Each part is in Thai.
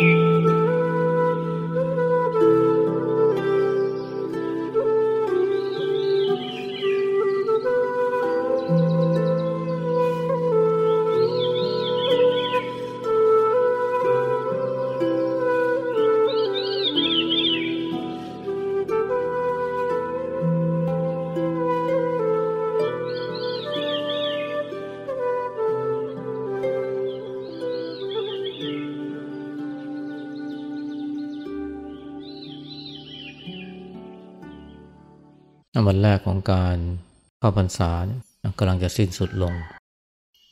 you. วันแรกของการเข้าพรรษาเนี่ยกำลังจะสิ้นสุดลง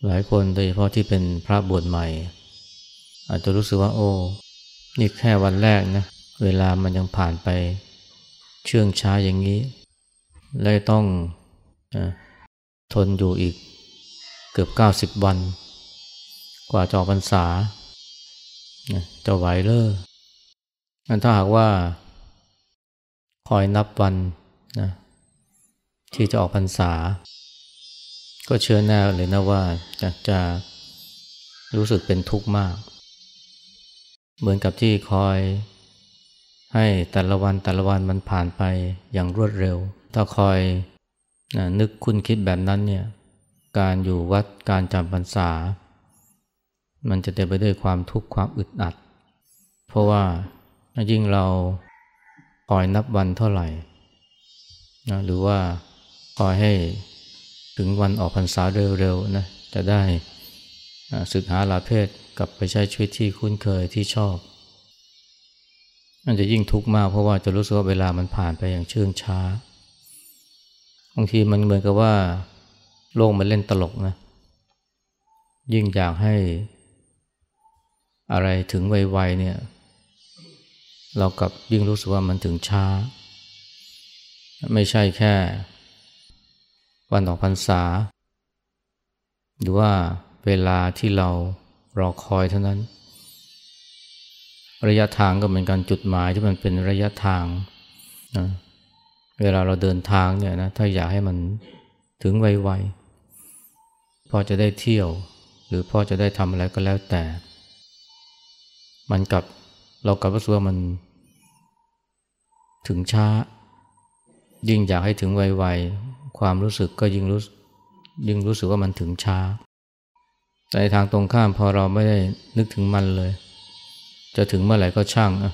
หลายคนโดยเฉพาะที่เป็นพระบวชใหม่ อาจจะรู้สึกว่าโอ้ นี่แค่วันแรกนะ เวลามันยังผ่านไปเชื่องช้าอย่างนี้และต้องอทนอยู่อีกเกือบเก้าสิบวัน กว่าจอพรรษาจะไหวเลยถ้าหากว่าคอยนับวันนะ ที่จะออกพรรษา ก็เชื่อแน่เลยนะว่าจะจะรู้สึกเป็นทุกข์มาก เหมือนกับที่คอยให้แต่ละวันแต่ละวันมันผ่านไปอย่างรวดเร็ว ถ้าคอยนะนึกคุณคิดแบบนั้นเนี่ย การอยู่วัดการจำพรรษา มันจะเต็มไปด้วยความทุกข์ความอึดอัด เพราะว่ายิ่งเราคอยนับวันเท่าไหร่นะหรือว่า คอยให้ถึงวันออกพรรษาเร็วๆนะจะได้ศึกหาลาเพศกลับไปใช้ชีวิตที่คุ้นเคยที่ชอบมันจะยิ่งทุกข์มากเพราะว่าจะรู้สึกว่าเวลามันผ่านไปอย่างเชื่องช้าบางทีมันเหมือนกับว่าโลกมันเล่นตลกนะ ยิ่งอยากให้อะไรถึงไวๆเนี่ย เรากับยิ่งรู้สึกว่ามันถึงช้า ไม่ใช่แค่ วันออกพรรษา หรือว่าเวลาที่เรารอคอยเท่านั้น ระยะทางก็เหมือนกันจุดหมายที่มันเป็นระยะทางนะเวลาเราเดินทางเนี่ยนะถ้าอยากให้มันถึงไวๆพอจะได้เที่ยว หรือพอจะได้ทำอะไรก็แล้วแต่ มันกับเรากับรู้สึกว่ามันถึงช้า ยิ่งอยากให้ถึงไว ความรู้สึกก็ยิ่งรู้ยิ่งรู้สึกว่ามันถึงช้า แต่ทางตรงข้ามพอเราไม่ได้นึกถึงมันเลย จะถึงเมื่อไหร่ก็ช่างอะ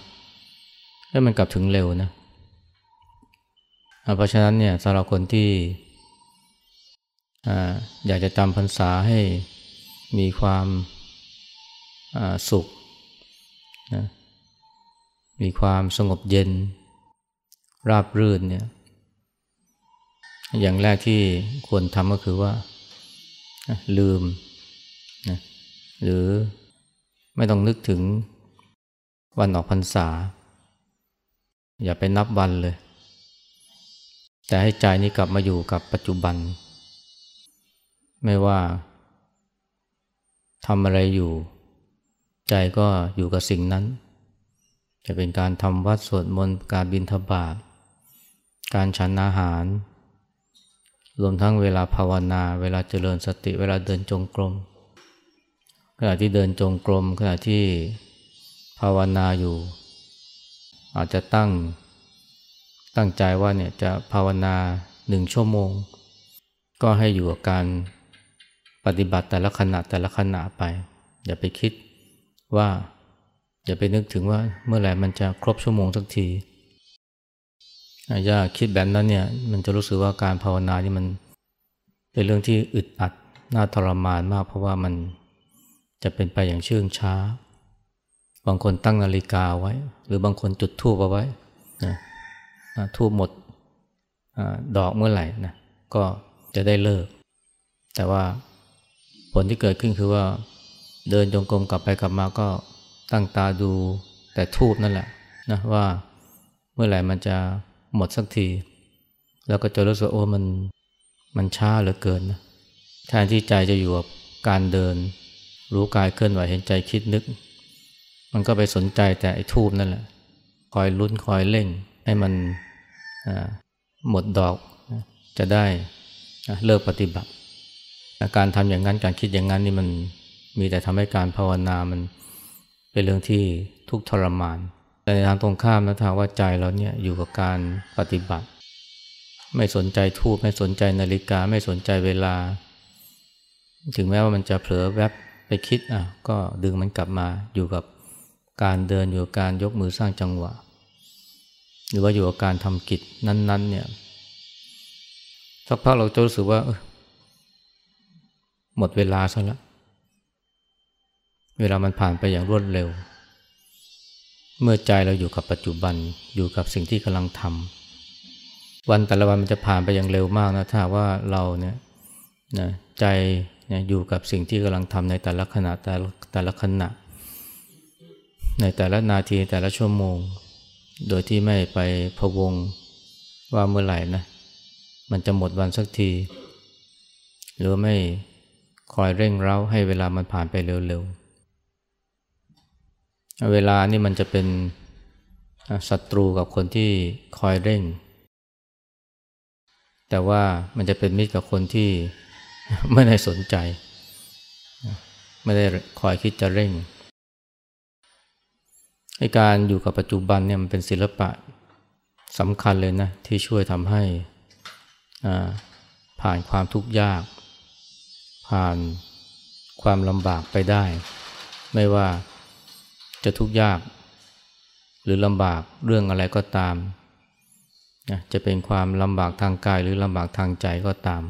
ให้มันกลับถึงเร็วนะเพราะฉะนั้นเนี่ยสำหรับคนที่อยากจะจำพรรษาให้มีความสุขนะมีความสงบเย็น ราบรื่นเนี่ย อย่างแรกที่ควรทำก็คือว่า ลืมนะหรือไม่ต้องนึกถึงวันออกพรรษา อย่าไปนับวันเลย แต่ให้ใจนี้กลับมาอยู่กับปัจจุบัน ไม่ว่าทำอะไรอยู่ ใจก็อยู่กับสิ่งนั้น จะเป็นการทำวัดสวดมนต์การบินทบาทการฉันอาหาร รวมทั้งเวลาภาวนา เวลาเจริญสติ เวลาเดินจงกรม ขณะที่เดินจงกรม ขณะที่ภาวนาอยู่ อาจจะตั้งตั้งใจว่าเนี่ยจะภาวนาหนึ่งชั่วโมง ก็ให้อยู่กับการปฏิบัติแต่ละขณะแต่ละขณะไป อย่าไปคิดว่า อย่าไปนึกถึงว่าเมื่อไหร่มันจะครบชั่วโมงสักที อย่าคิดแบบนั้นเนี่ยมันจะรู้สึกว่าการภาวนานี่มันเป็นเรื่องที่อึดอัดน่าทรมานมาก เพราะว่ามันจะเป็นไปอย่างเชื่องช้า บางคนตั้งนาฬิกาไว้ หรือบางคนจุดทูบเอาไว้นะทูบหมดอดอกเมื่อไหร่นะก็จะได้เลิก แต่ว่าผลที่เกิดขึ้นคือว่าเดินจงกรมกลับไปกลับมาก็ตั้งตาดูแต่ทูบนั่นแหละนะว่าเมื่อไหร่มันจะ หมดสักที แล้วก็จะรู้สึกโอ้มันมันช้าเหลือเกินนะแทนที่ใจจะอยู่กับการเดิน รู้กายเคลื่อนไหวเห็นใจคิดนึก มันก็ไปสนใจแต่ไอ้ทูบนั่นแหละ คอยลุ้นคอยเร่ง ให้มันหมดดอกจะได้เลิกปฏิบัติ การทำอย่างนั้นการคิดอย่างนั้นนี่มันมีแต่ทำให้การภาวนามันเป็นเรื่องที่ทุทุกทรมาน แต่ในทางตรงข้ามนะถ้าว่าใจเราเนี่ยอยู่กับการปฏิบัติ ไม่สนใจทูบไม่สนใจนาฬิกาไม่สนใจเวลา ถึงแม้ว่ามันจะเผลอแวบไปคิดอะก็ดึงมันกลับมาอยู่กับการเดินอยู่กับการยกมือสร้างจังหวะ หรือว่าอยู่กับการทำกิจนั้น ๆ เนี่ยสักพักเราจะรู้สึกว่าหมดเวลาซะแล้วเวลามันผ่านไปอย่างรวดเร็ว เมื่อใจเราอยู่กับปัจจุบันอยู่กับสิ่งที่กำลังทำวันแต่ละวันมันจะผ่านไปอย่างเร็วมากนะถ้าว่าเราเนี่ยนะใจเนี่ยอยู่กับสิ่งที่กำลังทำในแต่ละขณะแต่ละแต่ละขณะ ในแต่ละนาทีแต่ละชั่วโมง โดยที่ไม่ไปพะวงว่าเมื่อไหร่นะมันจะหมดวันสักที หรือไม่คอยเร่งเร้าให้เวลามันผ่านไปเร็วๆ เวลานี่มันจะเป็นศัตรูกับคนที่คอยเร่ง แต่ว่ามันจะเป็นมิตรกับคนที่ไม่ได้สนใจ ไม่ได้คอยคิดจะเร่งให้การอยู่กับปัจจุบันเนี่ยมันเป็นศิลปะสำคัญเลยนะ ที่ช่วยทำให้ผ่านความทุกข์ยาก ผ่านความลำบากไปได้ ไม่ว่า จะทุกข์ยาก หรือลำบากเรื่องอะไรก็ตามจะเป็นความลำบากทางกายหรือลำบากทางใจก็ตาม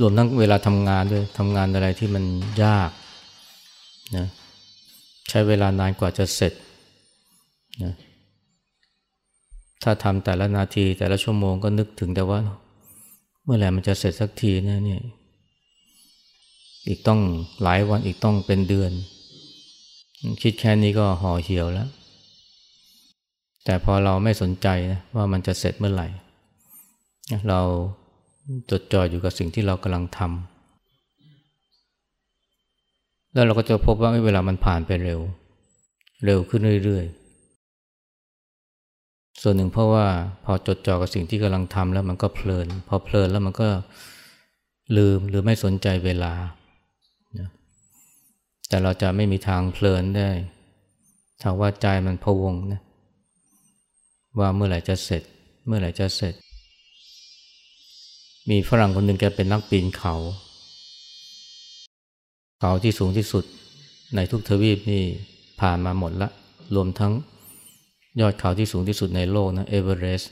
รวมทั้งเวลาทำงานด้วยทำงานอะไรที่มันยากนะใช้เวลานานกว่าจะเสร็จนะถ้าทำแต่ละนาทีแต่ละชั่วโมงก็นึกถึงแต่ว่า เมื่อไหร่มันจะเสร็จสักทีนะเนี่ยอีกต้องหลายวันอีกต้องเป็นเดือน คิดแค่นี้ก็ห่อเหี่ยวแล้ว แต่พอเราไม่สนใจนะว่ามันจะเสร็จเมื่อไหร่ เราจดจ่ออยู่กับสิ่งที่เรากำลังทำแล้วเราก็จะพบว่าเวลามันผ่านไปเร็ว เร็วขึ้นเรื่อยๆ ส่วนหนึ่งเพราะว่าพอจดจ่อกับสิ่งที่กำลังทำแล้วมันก็เพลิน พอเพลินแล้วมันก็ลืมหรือไม่สนใจเวลา แต่เราจะไม่มีทางเพลินได้ถ้าว่าใจมันพวงนะว่าเมื่อไหร่จะเสร็จ เมื่อไหร่จะเสร็จ มีฝรั่งคนหนึ่งแกเป็นนักปีนเขา เขาที่สูงที่สุดในทุกทวีปนี่ผ่านมาหมดละ รวมทั้งยอดเขาที่สูงที่สุดในโลกนะเอเวอเรสต์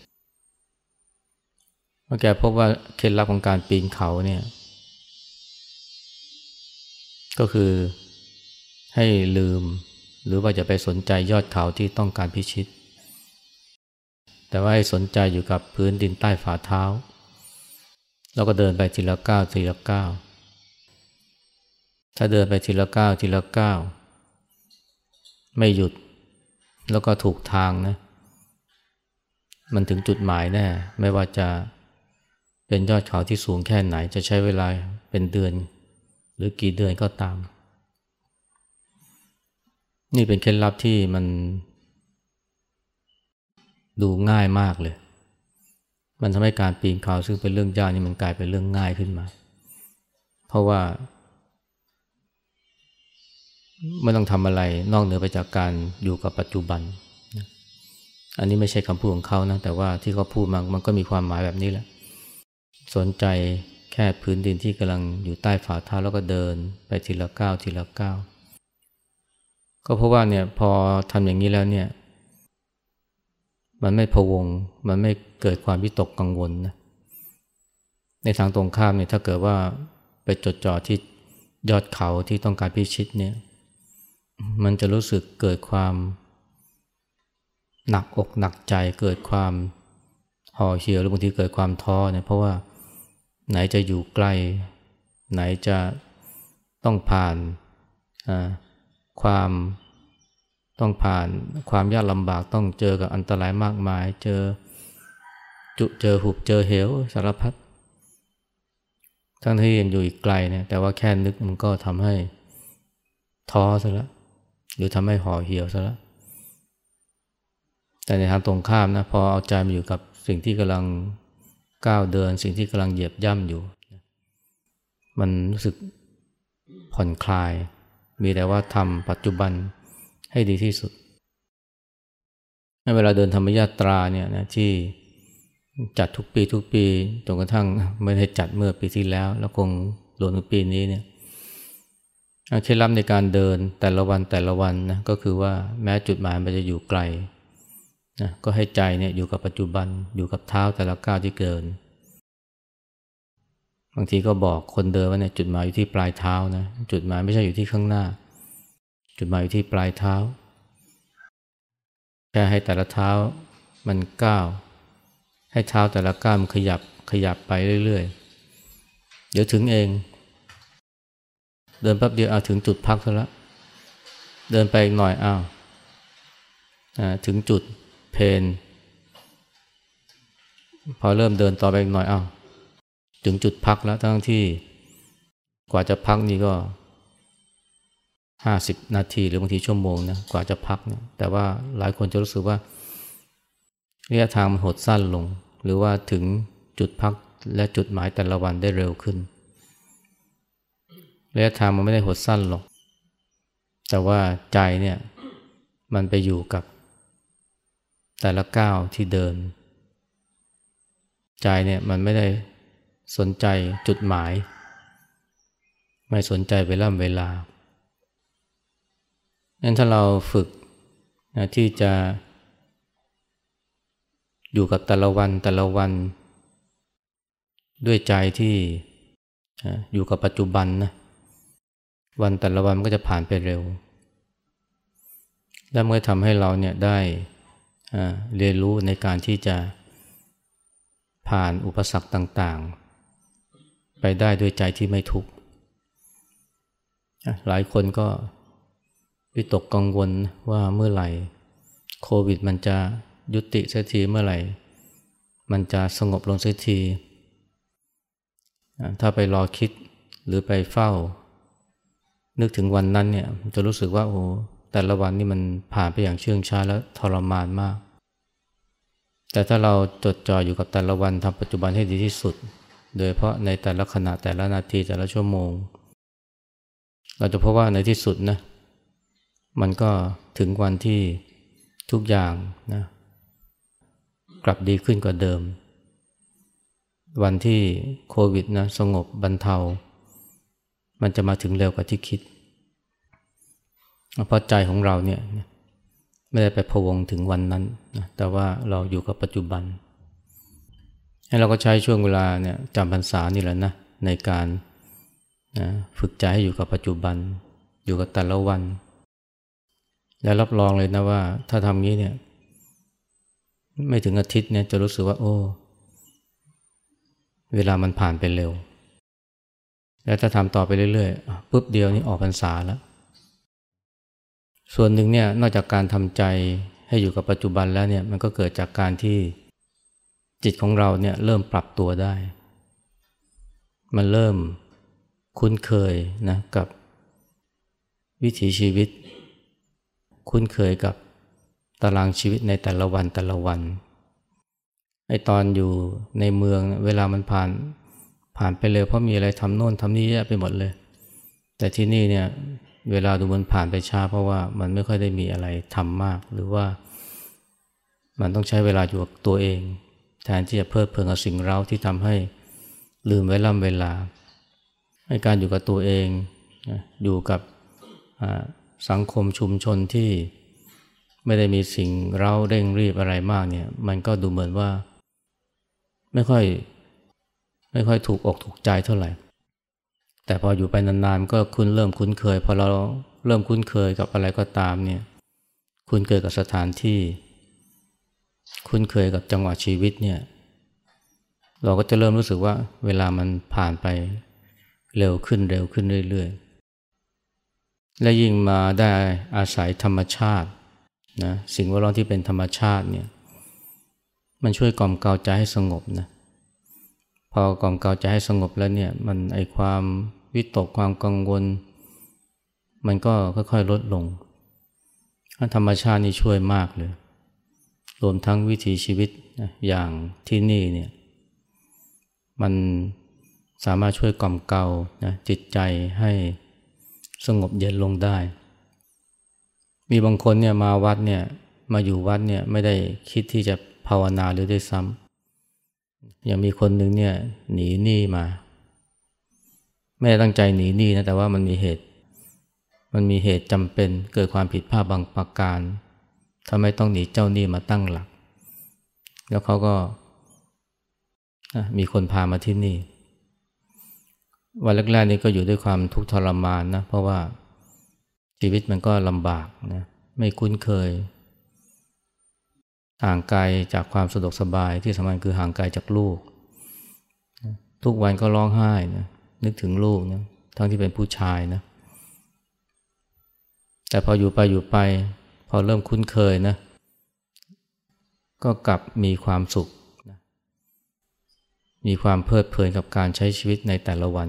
เมื่อแกพบว่าเคล็ดลับของการปีนเขาเนี่ย ก็คือ ให้ลืม หรือว่าจะไปสนใจยอดเขาที่ต้องการพิชิต แต่ว่าให้สนใจอยู่กับพื้นดินใต้ฝ่าเท้า แล้วก็เดินไปทีละก้าวทีละก้าวถ้าเดินไปทีละก้าวทีละก้าวไม่หยุดแล้วก็ถูกทางนะ มันถึงจุดหมายแน่ไม่ว่าจะเป็นยอดเขาที่สูงแค่ไหนจะใช้เวลาเป็นเดือน หรือกี่เดือนก็ตาม นี่เป็นเคล็ดลับที่มัน ดูง่ายมากเลย มันทำให้การปีนเขาซึ่งเป็นเรื่องยากนี่มันกลายเป็นเรื่องง่ายขึ้นมา เพราะว่าไม่ต้องทำอะไรนอกเหนือไปจากการอยู่กับปัจจุบัน อันนี้ไม่ใช่คำพูดของเขานะ แต่ว่าที่เขาพูดมันมันก็มีความหมายแบบนี้แหละ สนใจแค่พื้นดินที่กำลังอยู่ใต้ฝ่าเท้าแล้วก็เดิน ไปทีละก้าวทีละก้าว ก็เพราะว่าเนี่ยพอทำอย่างนี้แล้วเนี่ย มันไม่พวง มันไม่เกิดความวิตกกังวลนะในทางตรงข้ามเนี่ยถ้าเกิดว่าไปจดจ่อที่ยอดเขาที่ต้องการพิชิตเนี่ย มันจะรู้สึกเกิดความหนักอกหนักใจเกิดความห่อเหี่ยวหรือบางทีเกิดความท้อเนี่ยเพราะว่าไหนจะอยู่ใกล้ ไหนจะต้องผ่านอ่า ความต้องผ่านความยากลำบากต้องเจอกับอันตรายมากมาย เจอจุเจอหุบเจอเหวสารพัดทั้งที่ยังอยู่อีกไกลเนี่ยแต่ว่าแค่นึกมันก็ทำให้ท้อซะแล้วหรือทำให้ห่อเหี่ยวซะแล้วแต่ในทางตรงข้ามนะพอเอาใจมาอยู่กับสิ่งที่กำลังก้าวเดิน สิ่งที่กำลังเหยียบย่ำอยู่ มันรู้สึกผ่อนคลาย มีแต่ว่าทำปัจจุบันให้ดีที่สุดเวลาเดินธรรมยาตราเนี่ยนะที่จัดทุกปีทุกปีจนกระทั่งไม่ได้จัดเมื่อปีที่แล้ว แล้วคงรวมถึงปีนี้เนี่ยเคล็ดลับในการเดินแต่ละวันแต่ละวันนะก็คือว่าแม้จุดหมายมันจะอยู่ไกลนะก็ให้ใจเนี่ยอยู่กับปัจจุบันอยู่กับเท้าแต่ละก้าวที่เกิน บางทีก็บอกคนเดินว่าเนี่ยจุดหมายอยู่ที่ปลายเท้านะจุดหมายไม่ใช่อยู่ที่ข้างหน้า จุดหมายอยู่ที่ปลายเท้าแค่ให้แต่ละเท้ามันก้าวให้เท้าแต่ละก้าวมันขยับขยับไปเรื่อยๆ เดี๋ยวถึงเอง เดินแป๊บเดียวเอาถึงจุดพักแล้วเดินไปอีกหน่อยอ้าวถึงจุดเพนพอเริ่มเดินต่อไปอีกหน่อยอ้าว ถึงจุดพักแล้วทั้งที่กว่าจะพักนี่ก็ห้าสิบนาทีหรือบางทีชั่วโมงนะกว่าจะพักเนี่ยแต่ว่าหลายคนจะรู้สึกว่าระยะทางมันหดสั้นลง หรือว่าถึงจุดพักและจุดหมายแต่ละวันได้เร็วขึ้นระยะทางมันไม่ได้หดสั้นหรอก แต่ว่าใจเนี่ยมันไปอยู่กับแต่ละก้าวที่เดิน ใจเนี่ยมันไม่ได้ สนใจจุดหมาย ไม่สนใจเวลาเวลางั้นถ้าเราฝึกนะที่จะอยู่กับแต่ละวันแต่ละวัน ด้วยใจที่อยู่กับปัจจุบันนะวันแต่ละวันมันก็จะผ่านไปเร็ว และเมื่อทำให้เราเนี่ยได้เรียนรู้ในการที่จะผ่านอุปสรรคต่างๆ ไปได้ด้วยใจที่ไม่ทุกข์หลายคนก็วิตกกังวลว่าเมื่อไหร่โควิดมันจะยุติสักทีเมื่อไหร่ มันจะสงบลงสักที ถ้าไปรอคิดหรือไปเฝ้า นึกถึงวันนั้นเนี่ยจะรู้สึกว่าโอ้แต่ละวันนี่มันผ่านไปอย่างเชื่องช้าและทรมานมาก แต่ถ้าเราจดจ่ออยู่กับแต่ละวันทำปัจจุบันให้ดีที่สุด โดยเพราะในแต่ละขณะแต่ละนาทีแต่ละชั่วโมง เราจะพบว่าในที่สุดนะมันก็ถึงวันที่ทุกอย่างนะกลับดีขึ้นกว่าเดิม วันที่โควิดนะสงบบรรเทา มันจะมาถึงเร็วกว่าที่คิด เพราะใจของเราเนี่ยไม่ได้ไปพวงถึงวันนั้นนะแต่ว่าเราอยู่กับปัจจุบันให้ เราก็ใช้ช่วงเวลาเนี่ยจำพรรษานี่แหละนะในการนะฝึกใจให้อยู่กับปัจจุบัน อยู่กับแต่ละวัน และรับรองเลยนะว่า ถ้าทำงี้เนี่ย ไม่ถึงอาทิตย์เนี่ยจะรู้สึกว่า โอ้ เวลามันผ่านไปเร็ว แล้วถ้าทำต่อไปเรื่อยๆปุ๊บเดียวนี่ออกพรรษาแล้วส่วนหนึ่งเนี่ยนอกจากการทำใจให้อยู่กับปัจจุบันแล้วเนี่ยมันก็เกิดจากการที่ จิตของเราเนี่ยเริ่มปรับตัวได้ มันเริ่มคุ้นเคยนะกับวิถีชีวิต คุ้นเคยกับตารางชีวิตในแต่ละวันแต่ละวันไอตอนอยู่ในเมืองเวลามันผ่านผ่านไปเร็วเพราะมีอะไรทำโน่นทำนี่เยอะไปหมดเลย แต่ที่นี่เนี่ยเวลาดูมันผ่านไปช้าเพราะว่ามันไม่ค่อยได้มีอะไรทำมาก หรือว่ามันต้องใช้เวลาอยู่กับตัวเอง แทนที่จะเพลิดเพลินกับสิ่งเร้าที่ทำให้ลืมไว้ล่ำเวลา ให้การอยู่กับตัวเองอยู่กับสังคมชุมชนที่ไม่ได้มีสิ่งเร้าเร่งรีบอะไรมากเนี่ย มันก็ดูเหมือนว่า ไม่ค่อยไม่ค่อยถูกอกถูกใจเท่าไหร่ แต่พออยู่ไปนานๆก็คุ้นเริ่มคุ้นเคย พอเราเริ่มคุ้นเคยกับอะไรก็ตามเนี่ย คุ้นเคยกับสถานที่ คุ้นเคยกับจังหวะชีวิตเนี่ย เราก็จะเริ่มรู้สึกว่าเวลามันผ่านไปเร็วขึ้นเร็วขึ้นเรื่อย ๆ และยิ่งมาได้อาศัยธรรมชาตินะสิ่งแวดล้อมที่เป็นธรรมชาติเนี่ย มันช่วยกล่อมเกลาใจให้สงบนะพอกล่อมเกลาใจให้สงบแล้วเนี่ยมันไอความวิตกความกังวล มันก็ค่อยๆลดลงธรรมชาตินี่ช่วยมากเลย รวมทั้งวิถีชีวิตอย่างที่นี่เนี่ยมันสามารถช่วยกล่อมเกลานะจิตใจให้สงบเย็นลงได้ มีบางคนเนี่ยมาวัดเนี่ยมาอยู่วัดเนี่ยไม่ได้คิดที่จะภาวนาหรือได้ซ้ำอย่างมีคนหนึ่งเนี่ยหนีหนี้มา ไม่ได้ตั้งใจหนีหนี้นะแต่ว่ามันมีเหตุ มันมีเหตุจำเป็นเกิดความผิดพลาดบางประการ ทำให้ต้องหนีเจ้าหนี้มาตั้งหลัก แล้วเขาก็มีคนพามาที่นี่ วันแรกๆนี่ก็อยู่ด้วยความทุกข์ทรมานนะเพราะว่าชีวิตมันก็ลำบากนะไม่คุ้นเคย ห่างไกลจากความสะดวกสบายที่สำคัญคือห่างไกลจากลูก ทุกวันก็ร้องไห้นะนึกถึงลูกนะทั้งที่เป็นผู้ชายนะแต่พออยู่ไปอยู่ไป พอเริ่มคุ้นเคยนะ ก็กลับมีความสุข มีความเพลิดเพลินกับการใช้ชีวิตในแต่ละวัน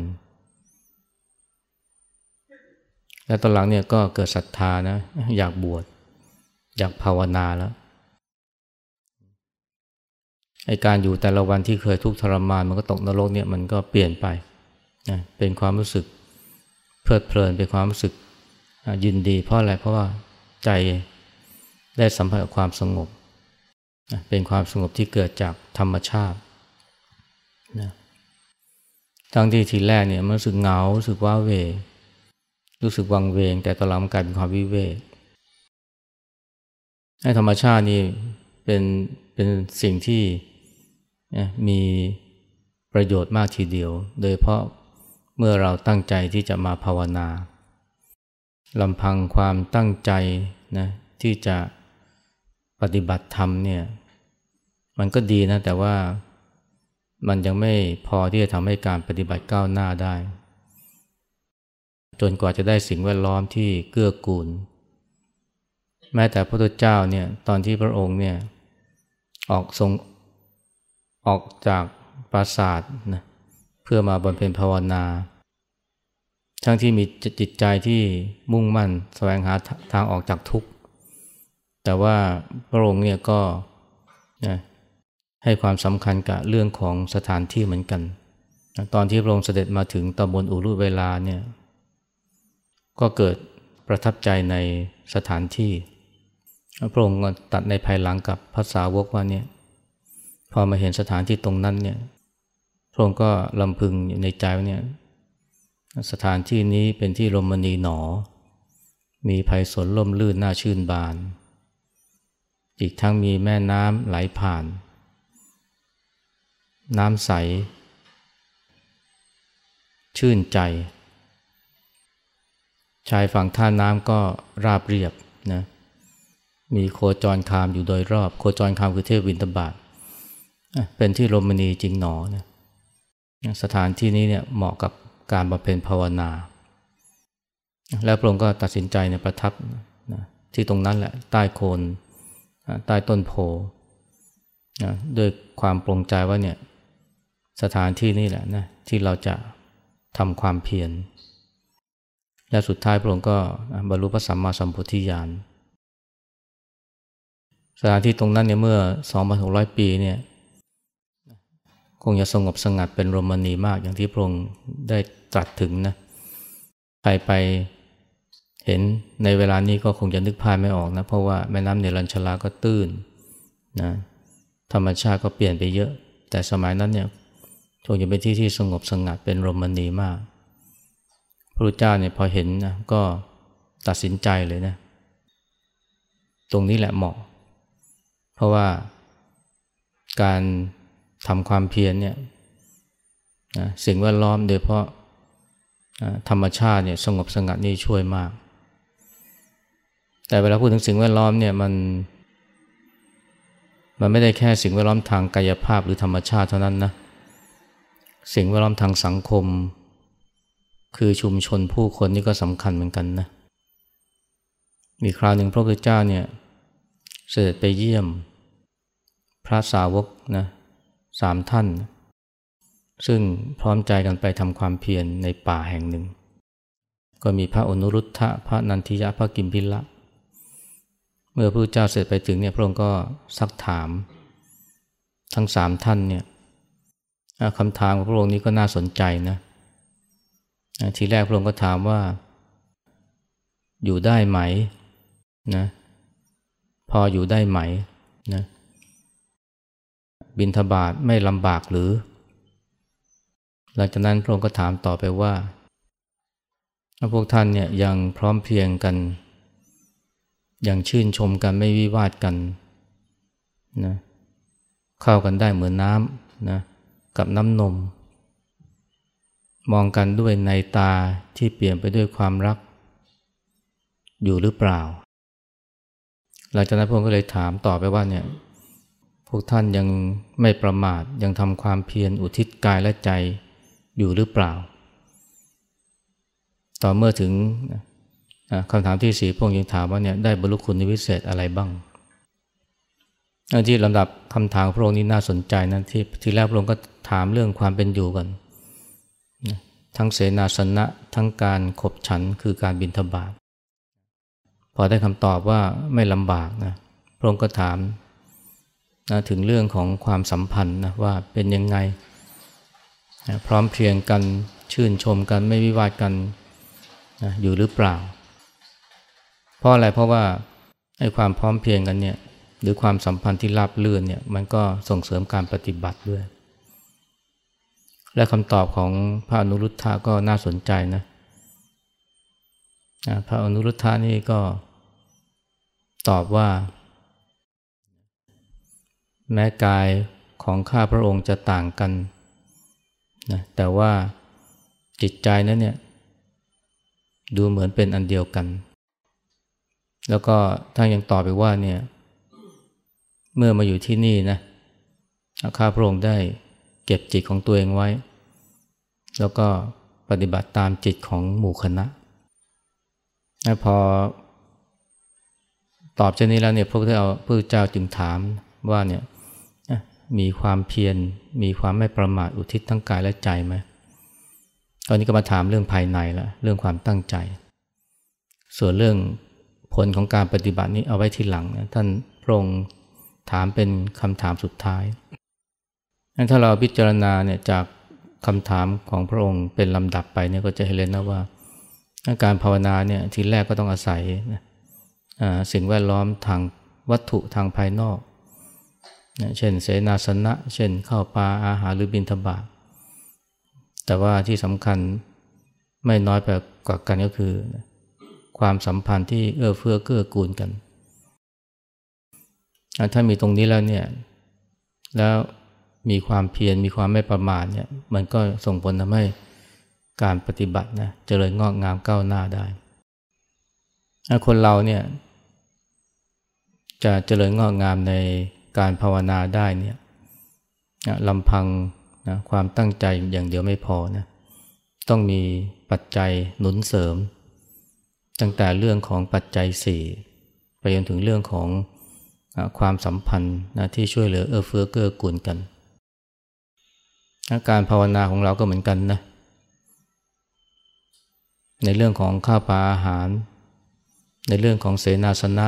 และตอนหลังเนี่ยก็เกิดศรัทธานะ อยากบวช อยากภาวนาแล้วไอการอยู่แต่ละวันที่เคยทุกข์ทรมานมันก็ตกนรกเนี่ยมันก็เปลี่ยนไปนะเป็นความรู้สึกเพลิดเพลินเป็นความรู้สึกยินดีเพราะอะไรเพราะว่า ใจได้สัมผัสกับความสงบ เป็นความสงบที่เกิดจากธรรมชาตินะทั้งที่ทีแรกเนี่ยมันรู้สึกเหงารู้สึกว้าเว รู้สึกวังเวง แต่ตอนหลังมันกลายเป็นความวิเวกให้ธรรมชาตินี่เป็นเป็นสิ่งที่มีประโยชน์มากทีเดียว โดยเพราะเมื่อเราตั้งใจที่จะมาภาวนา ลำพังความตั้งใจนะที่จะปฏิบัติธรรมเนี่ยมันก็ดีนะแต่ว่ามันยังไม่พอที่จะทำให้การปฏิบัติก้าวหน้าได้ จนกว่าจะได้สิ่งแวดล้อมที่เกื้อกูล แม้แต่พระพุทธเจ้าเนี่ยตอนที่พระองค์เนี่ยออกทรงออกจากปราสาทนะเพื่อมาบำเพ็ญภาวนา ทั้งที่มีจิตใจที่มุ่งมั่นแสวงหาทางออกจากทุกข์ แต่ว่าพระองค์เนี่ยก็นะให้ความสำคัญกับเรื่องของสถานที่เหมือนกัน ตอนที่พระองค์เสด็จมาถึงตำบลอุรุเวลาเนี่ยก็เกิดประทับใจในสถานที่ พระองค์ตัดในภายหลังกับภาษาวกว่าเนี่ยพอมาเห็นสถานที่ตรงนั้นเนี่ยพระองค์ก็ลำพึงอยู่ในใจว่าเนี่ย สถานที่นี้เป็นที่ลมณีหนอ มีภัยสนล่มลื่นน่าชื่นบาน อีกทั้งมีแม่น้ำไหลผ่าน น้ำใส ชื่นใจ ชายฝั่งท่าน้ำก็ราบเรียบนะมีโคจรคามอยู่โดยรอบ โคจรคามคือเทพวินตบาทเป็นที่รมณีจริงหนอนะสถานที่นี้เนี่ยเหมาะกับ การบำเพ็ญภาวนา แล้วพระองค์ก็ตัดสินใจในประทับนะที่ตรงนั้นแหละใต้โคนใต้ต้นโพนะด้วยความปรงใจว่าเนี่ยสถานที่นี่แหละนะที่เราจะทำความเพียรและสุดท้ายพระองค์ก็บรรลุพระสัมมาสัมพุทธิญาณสถานที่ตรงนั้นเนี่ยเมื่อ 2,600 ปีเนี่ยคงจะสงบสงัดเป็นโรมณีมากอย่างที่พระองค์ได้ ตรัสถึงนะ ใครไปเห็นในเวลานี้ก็คงจะนึกภาพไม่ออกนะ เพราะว่าแม่น้ำเนรัญชลาก็ตื้นนะธรรมชาติก็เปลี่ยนไปเยอะ แต่สมัยนั้นเนี่ยคงจะเป็นที่ที่สงบสงัดเป็นโรมณีมาก พระเจ้าเนี่ยพอเห็นนะก็ตัดสินใจเลยนะ ตรงนี้แหละเหมาะ เพราะว่าการทำความเพียรเนี่ยนะสิ่งแวดล้อมโดยเพราะ ธรรมชาติเนี่ยสงบสงัดนี่ช่วยมาก แต่เวลาพูดถึงสิ่งแวดล้อมเนี่ยมัน มันไม่ได้แค่สิ่งแวดล้อมทางกายภาพหรือธรรมชาติเท่านั้นนะ สิ่งแวดล้อมทางสังคม คือชุมชนผู้คนนี่ก็สำคัญเหมือนกันนะ มีคราวหนึ่งพระพุทธเจ้าเนี่ยเสด็จไปเยี่ยม พระสาวกนะสามท่าน ซึ่งพร้อมใจกันไปทำความเพียรในป่าแห่งหนึ่ง ก็มีพระอนุรุทธะพระนันทิยะพระกิมพิละเมื่อพระเจ้าเสร็จไปถึงเนี่ยพระองค์ก็ซักถาม ทั้งสามท่านเนี่ยคำถามของพระองค์นี้ก็น่าสนใจนะทีแรกพระองค์ก็ถามว่า อยู่ได้ไหมนะพออยู่ได้ไหมนะบินทบาทไม่ลำบากหรือ หลังจากนั้นพระองค์ก็ถามต่อไปว่าพวกท่านเนี่ยยังพร้อมเพียงกัน ยังชื่นชมกันไม่วิวาทกันนะเข้ากันได้เหมือนน้ำนะกับน้ำนม มองกันด้วยในตาที่เปลี่ยนไปด้วยความรัก อยู่หรือเปล่า หลังจากนั้นพระองค์ก็เลยถามต่อไปว่าเนี่ยพวกท่านยังไม่ประมาทยังทำความเพียรอุทิศกายและใจ อยู่หรือเปล่า ต่อเมื่อถึงคำถามที่สี่พระองค์ยังถามว่าเนี่ยได้บรรลุคุณในวิเศษอะไรบ้างที่ลำดับคำถามพระองค์นี้น่าสนใจนะที่ทีแรกพระองค์ก็ถามเรื่องความเป็นอยู่กันทั้งเสนาสนะทั้งการขบฉันคือการบินทบาทพอได้คำตอบว่าไม่ลำบากนะพระองค์ก็ถามนะถึงเรื่องของความสัมพันธ์นะว่าเป็นยังไง พร้อมเพรียงกันชื่นชมกันไม่วิวาทกันนะอยู่หรือเปล่า เพราะอะไรเพราะว่าให้ความพร้อมเพรียงกันเนี่ยหรือความสัมพันธ์ที่ราบลื่นเนี่ยมันก็ส่งเสริมการปฏิบัติด้วย และคำตอบของพระอนุรุทธะก็น่าสนใจนะพระอนุรุทธะนี่ก็ตอบว่า แม้กายของข้าพระองค์จะต่างกัน นะแต่ว่าจิตใจนั้นเนี่ยดูเหมือนเป็นอันเดียวกัน แล้วก็ท่านยังตอบไปว่าเนี่ยเมื่อมาอยู่ที่นี่นะข้าพระองค์ได้เก็บจิตของตัวเองไว้ แล้วก็ปฏิบัติตามจิตของหมู่คณะพอตอบเช่นนี้แล้วเนี่ยพระพุทธเจ้าจึงถามว่าเนี่ย มีความเพียร มีความไม่ประมาทอุทิศทั้งกายและใจไหมตอนนี้ก็มาถามเรื่องภายในละเรื่องความตั้งใจ ส่วนเรื่องผลของการปฏิบัตินี้เอาไว้ทีหลังนะท่านพระองค์ถามเป็นคำถามสุดท้ายถ้าเราพิจารณาเนี่ยจากคำถามของพระองค์เป็นลำดับไปเนี่ยก็จะเห็นเลยนะว่าการภาวนาเนี่ยทีแรกก็ต้องอาศัยสิ่งแวดล้อมทางวัตถุทางภายนอก เช่นเสนาสนะ เช่นข้าวปลาอาหารหรือบิณฑบาตแต่ว่าที่สำคัญไม่น้อยไปกว่ากันก็คือ ความสัมพันธ์ที่เอื้อเฟื้อเกื้อกูลกัน ถ้ามีตรงนี้แล้วเนี่ยแล้วมีความเพียรมีความไม่ประมาทเนี่ยมันก็ส่งผลทำให้การปฏิบัตินะเจริญงอกงามก้าวหน้าได้ คนเราเนี่ยจะเจริญงอกงามใน การภาวนาได้เนี่ยลำพังนะความตั้งใจอย่างเดียวไม่พอนะต้องมีปัจจัยหนุนเสริม ตั้งแต่เรื่องของปัจจัยสี่ไปจนถึงเรื่องของความสัมพันธ์นะที่ช่วยเหลือเอื้อเฟื้อเกื้อกูลกัน การภาวนาของเราก็เหมือนกันนะ ในเรื่องของข้าวปลาอาหาร ในเรื่องของเสนาสนะ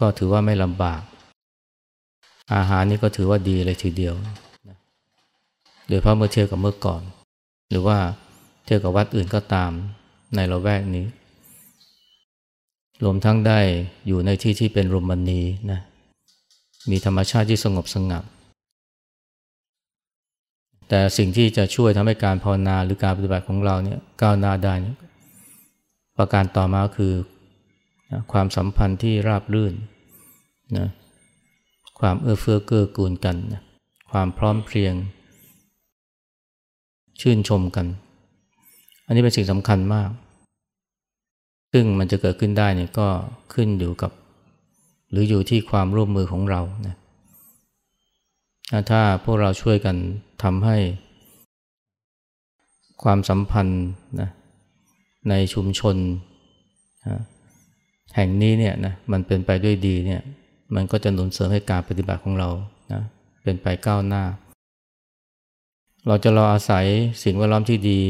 ก็ถือว่าไม่ลำบาก อาหารนี่ก็ถือว่าดีเลยทีเดียวโดยเพราะเมื่อเทียบกับเมื่อก่อน หรือว่าเทียบกับวัดอื่นก็ตามในเราแวกนี้ รวมทั้งได้อยู่ในที่ที่เป็นรมณีนะมีธรรมชาติที่สงบสงัดแต่สิ่งที่จะช่วยทำให้การภาวนาหรือการปฏิบัติของเราเนี่ยก้าวหน้าได้ประการต่อมาคือความสัมพันธ์ที่ราบรื่นนะ ความเอื้อเฟื้อเกื้อกูลกัน ความพร้อมเพรียง ชื่นชมกัน อันนี้เป็นสิ่งสำคัญมาก ซึ่งมันจะเกิดขึ้นได้เนี่ยก็ขึ้นอยู่กับ หรืออยู่ที่ความร่วมมือของเรานะถ้าพวกเราช่วยกันทำให้ ความสัมพันธ์นะในชุมชนนะแห่งนี้เนี่ยนะมันเป็นไปด้วยดีเนี่ย มันก็จะหนุนเสริมให้การปฏิบัติของเรานะเป็นไปก้าวหน้า เราจะรออาศัยสิ่งแวดล้อมที่ดี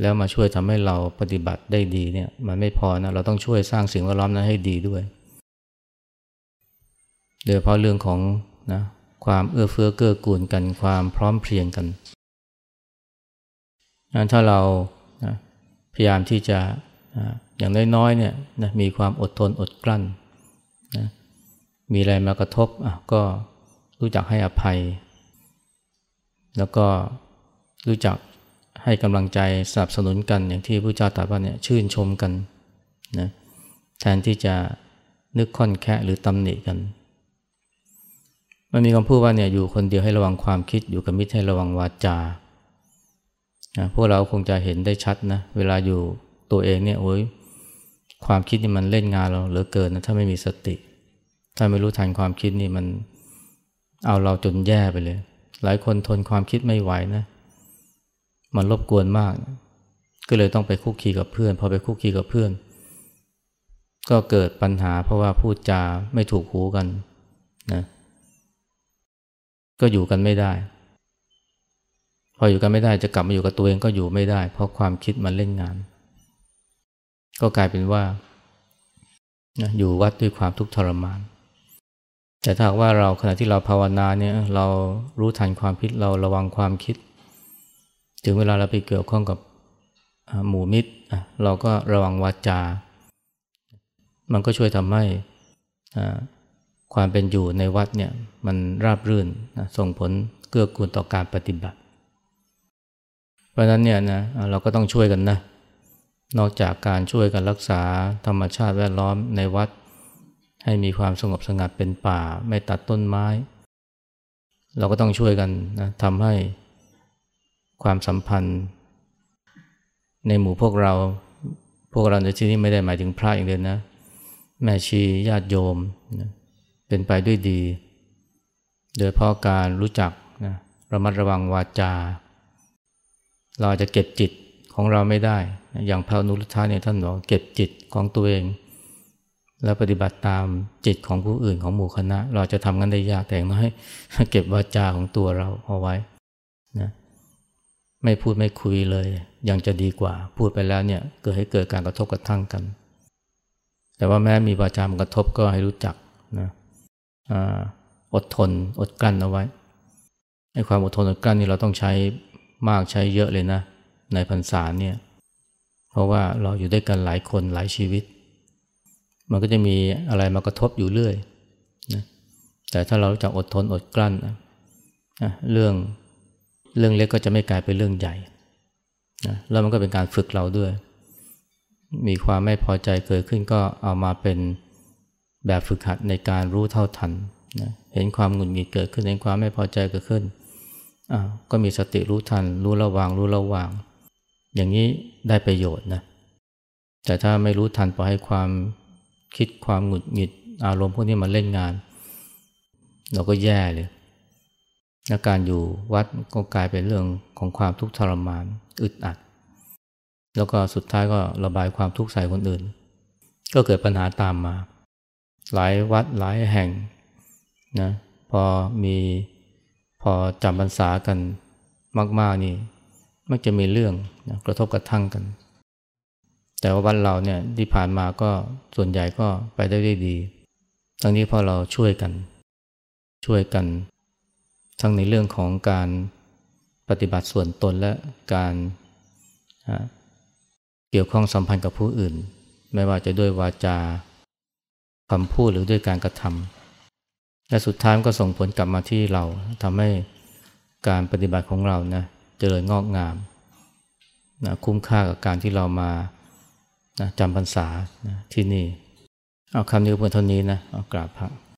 แล้วมาช่วยทำให้เราปฏิบัติได้ดีเนี่ยมันไม่พอนะเราต้องช่วยสร้างสิ่งแวดล้อมนั้นให้ดีด้วยโดยเฉพาะเรื่องของนะความเอื้อเฟื้อเกื้อกูลกันความพร้อมเพรียงกันถ้าเรานะพยายามที่จะอย่างน้อยๆเนี่ยนะมีความอดทนอดกลั้นนะ มีอะไรมากระทบก็รู้จักให้อภัย แล้วก็รู้จักให้กำลังใจสนับสนุนกันอย่างที่พระเจ้าตรัสว่าเนี่ยชื่นชมกันนะแทนที่จะนึกค่อนแคะหรือตำหนิกัน มันมีคำพูดว่าเนี่ยอยู่คนเดียวให้ระวังความคิดอยู่กับมิตรให้ระวังวาจาพวกเราคงจะเห็นได้ชัดนะเวลาอยู่ตัวเองเนี่ยโอ้ยความคิดนี่มันเล่นงานเราเหลือเกินนะถ้าไม่มีสติ ถ้าไม่รู้ทันความคิดนี่มันเอาเราจนแย่ไปเลย หลายคนทนความคิดไม่ไหวนะ มันรบกวนมาก ก็เลยต้องไปคุกคีกับเพื่อน พอไปคุกคีกับเพื่อน ก็เกิดปัญหาเพราะว่าพูดจาไม่ถูกหูกันนะก็อยู่กันไม่ได้ พออยู่กันไม่ได้จะกลับมาอยู่กับตัวเองก็อยู่ไม่ได้ เพราะความคิดมันเล่นงาน ก็กลายเป็นว่าอยู่วัดด้วยความทุกข์ทรมาน แต่ถ้าว่าเราขณะที่เราภาวนาเนี่ยเรารู้ทันความคิดเราระวังความคิด ถึงเวลาเราไปเกี่ยวข้องกับหมู่มิตรเราก็ระวังวาจา มันก็ช่วยทำให้ความเป็นอยู่ในวัดเนี่ยมันราบรื่นส่งผลเกื้อกูลต่อการปฏิบัติ เพราะนั้นเนี่ยนะเราก็ต้องช่วยกันนะนอกจากการช่วยกันรักษาธรรมชาติแวดล้อมในวัด ให้มีความสงบสงัดเป็นป่า ไม่ตัดต้นไม้ เราก็ต้องช่วยกันนะทำให้ความสัมพันธ์ ในหมู่พวกเรา พวกเราในที่นี้ไม่ได้หมายถึงพระอย่างเดียวนะ แม่ชีญาติโยมนะเป็นไปด้วยดี โดยเพราะการรู้จักนะระมัดระวังวาจา เราจะเก็บจิตของเราไม่ได้ อย่างพระนุรุทธะเนี่ยท่านบอกเก็บจิตของตัวเอง แล้วปฏิบัติตามจิตของผู้อื่นของหมู่คณะ เราจะทำกันได้ยากแต่อย่างน้อยเก็บวาจาของตัวเราเอาไว้นะไม่พูดไม่คุยเลยยังจะดีกว่า พูดไปแล้วเนี่ยเกิดให้เกิดการกระทบกระทั่งกัน แต่ว่าแม้มีวาจามกระทบก็ให้รู้จักนะอดทนอดกลั้นเอาไว้ให้ความอดทนอดกลั้นนี่เราต้องใช้มากใช้เยอะเลยนะ ในพรรษาเนี่ยเพราะว่าเราอยู่ด้วยกันหลายคนหลายชีวิต มันก็จะมีอะไรมากระทบอยู่เรื่อยนะแต่ถ้าเรารู้จักอดทนอดกลั้นนะเรื่องเรื่องเล็กก็จะไม่กลายเป็นเรื่องใหญ่นะแล้วมันก็เป็นการฝึกเราด้วย มีความไม่พอใจเกิดขึ้นก็เอามาเป็นแบบฝึกหัดในการรู้เท่าทันนะเห็นความหงุดหงิดเกิดขึ้นเห็นความไม่พอใจเกิดขึ้นก็มีสติรู้ทัน รู้ระวังรู้ระวังอย่างนี้ได้ประโยชน์นะแต่ถ้าไม่รู้ทันปล่อยให้ความ คิดความหงุดหงิดอารมณ์พวกนี้มาเล่นงาน เราก็แย่เลยและการอยู่วัดก็กลายเป็นเรื่องของความทุกข์ทรมานอึดอัด แล้วก็สุดท้ายก็ระบายความทุกข์ใส่คนอื่น ก็เกิดปัญหาตามมา หลายวัดหลายแห่งนะพอมีพอจำพรรษากันมาก ๆ นี่มักจะมีเรื่องนะกระทบกระทั่งกัน แต่ว่าวันเราเนี่ยที่ผ่านมาก็ส่วนใหญ่ก็ไปได้ได้ดี ทั้งนี้พอเราช่วยกัน ช่วยกัน ทั้งในเรื่องของการปฏิบัติส่วนตนและการเกี่ยวข้องสัมพันธ์กับผู้อื่น ไม่ว่าจะด้วยวาจาคำพูดหรือด้วยการกระทำและสุดท้ายก็ส่งผลกลับมาที่เราทำให้การปฏิบัติของเรานะเจริญงอกงามนะคุ้มค่ากับการที่เรามา นะจำพรรษานะที่นี่ เอาคำนี้เพื่อนเท่านี้นะ เอากราบพระ